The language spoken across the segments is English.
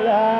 love.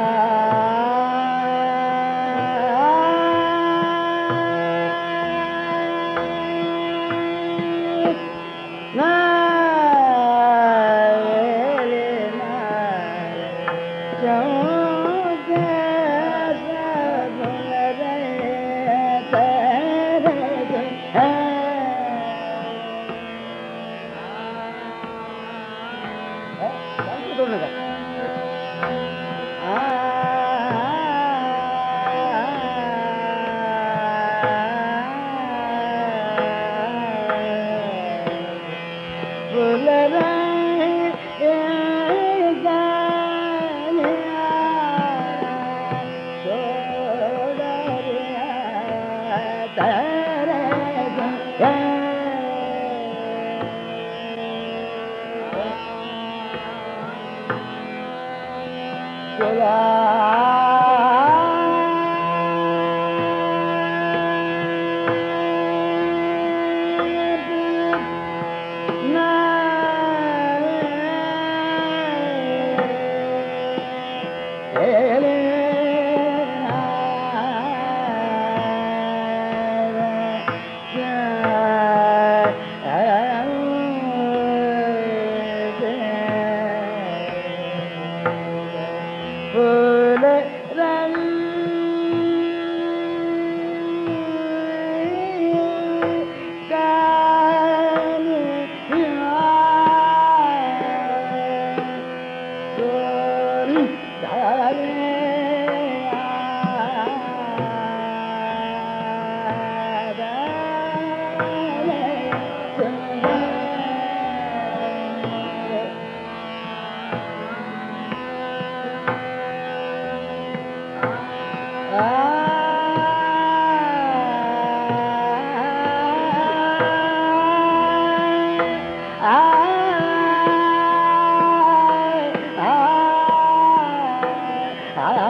ಆ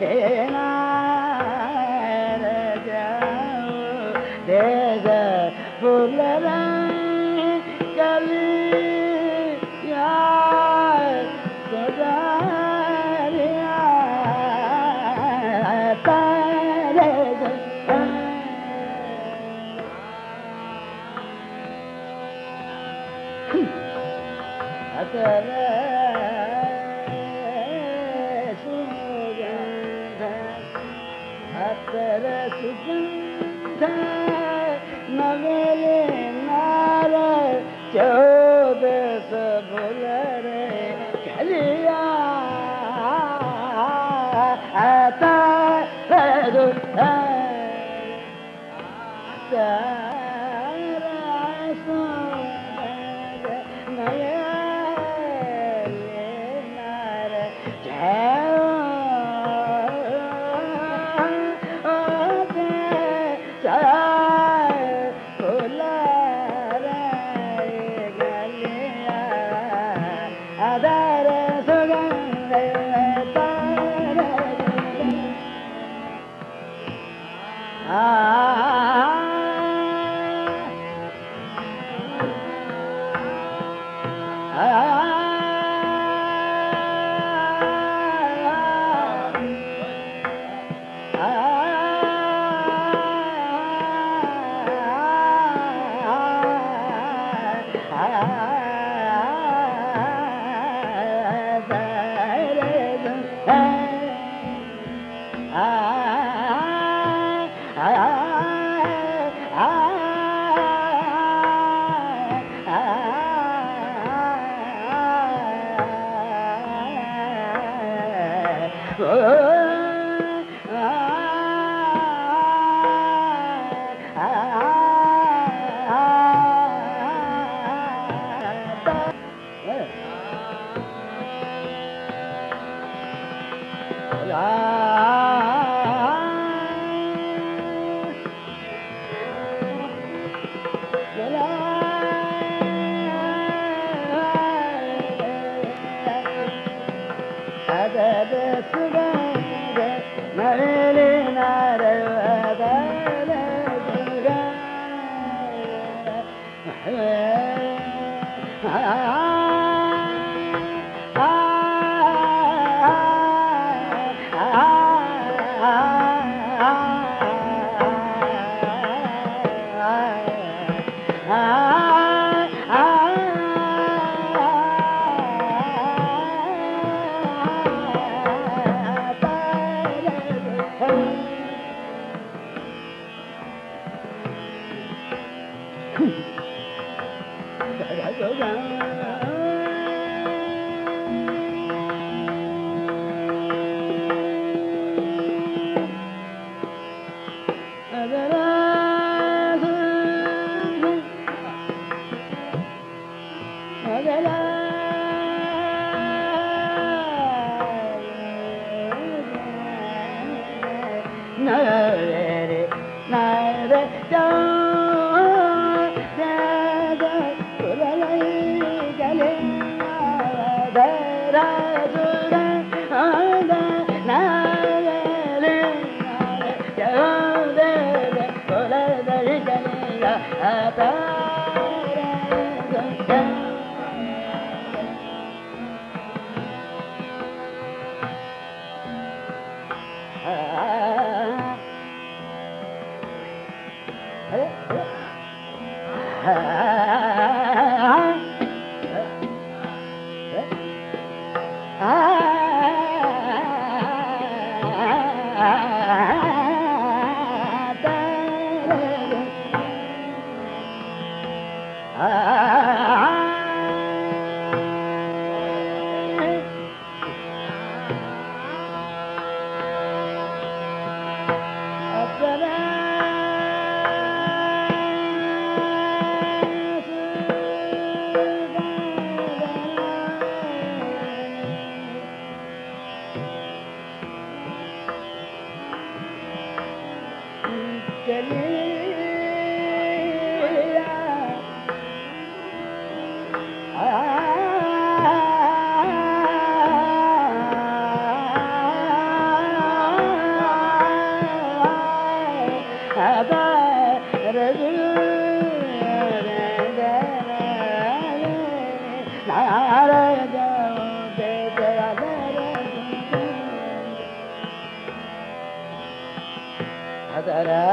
Yeah. नवेले मार च and don't. Hey, hey. Ta-da.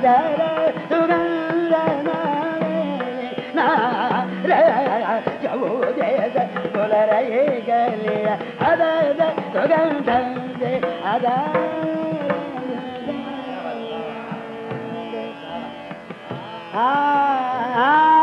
da da da da Ah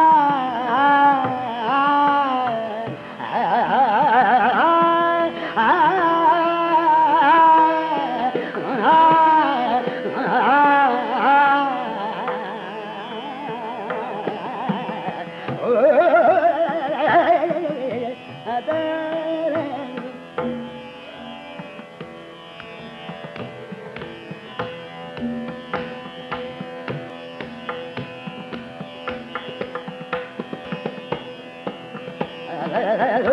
Yes.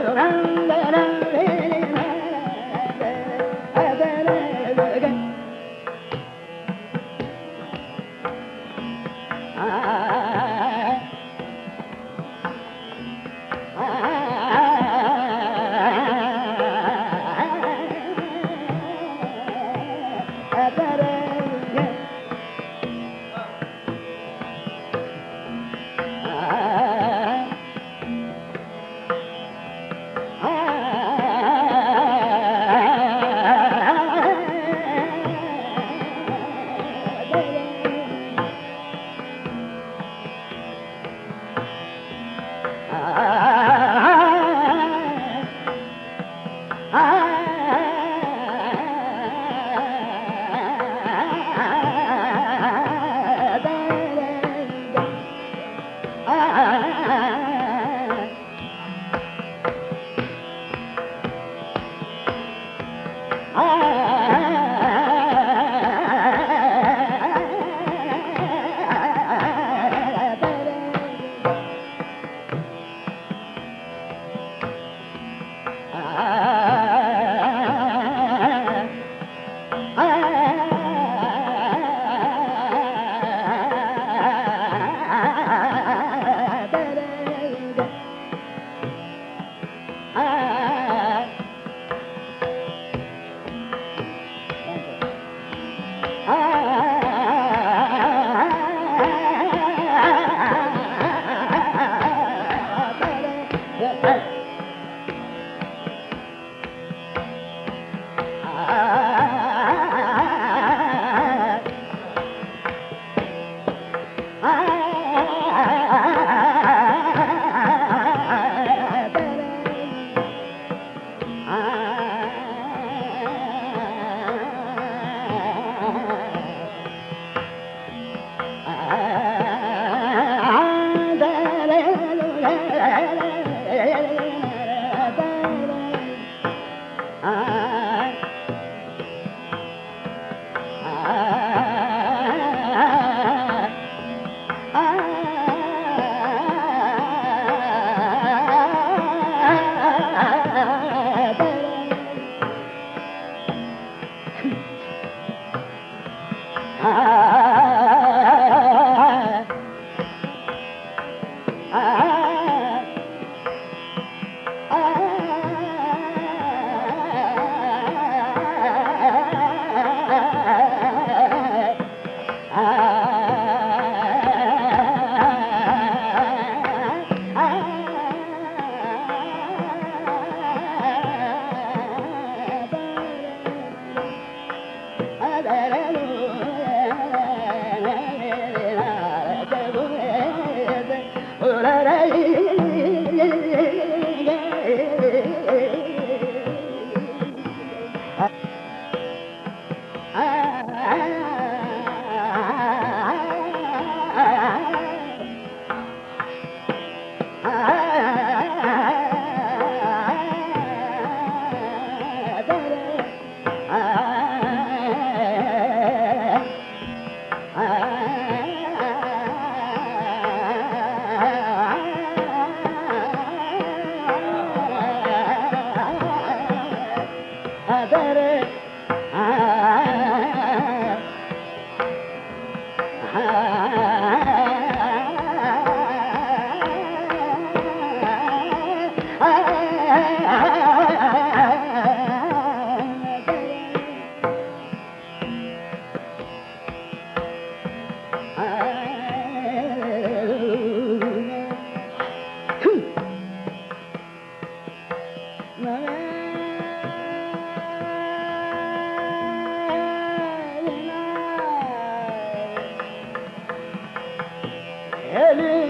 哎哎哎。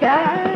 Yeah.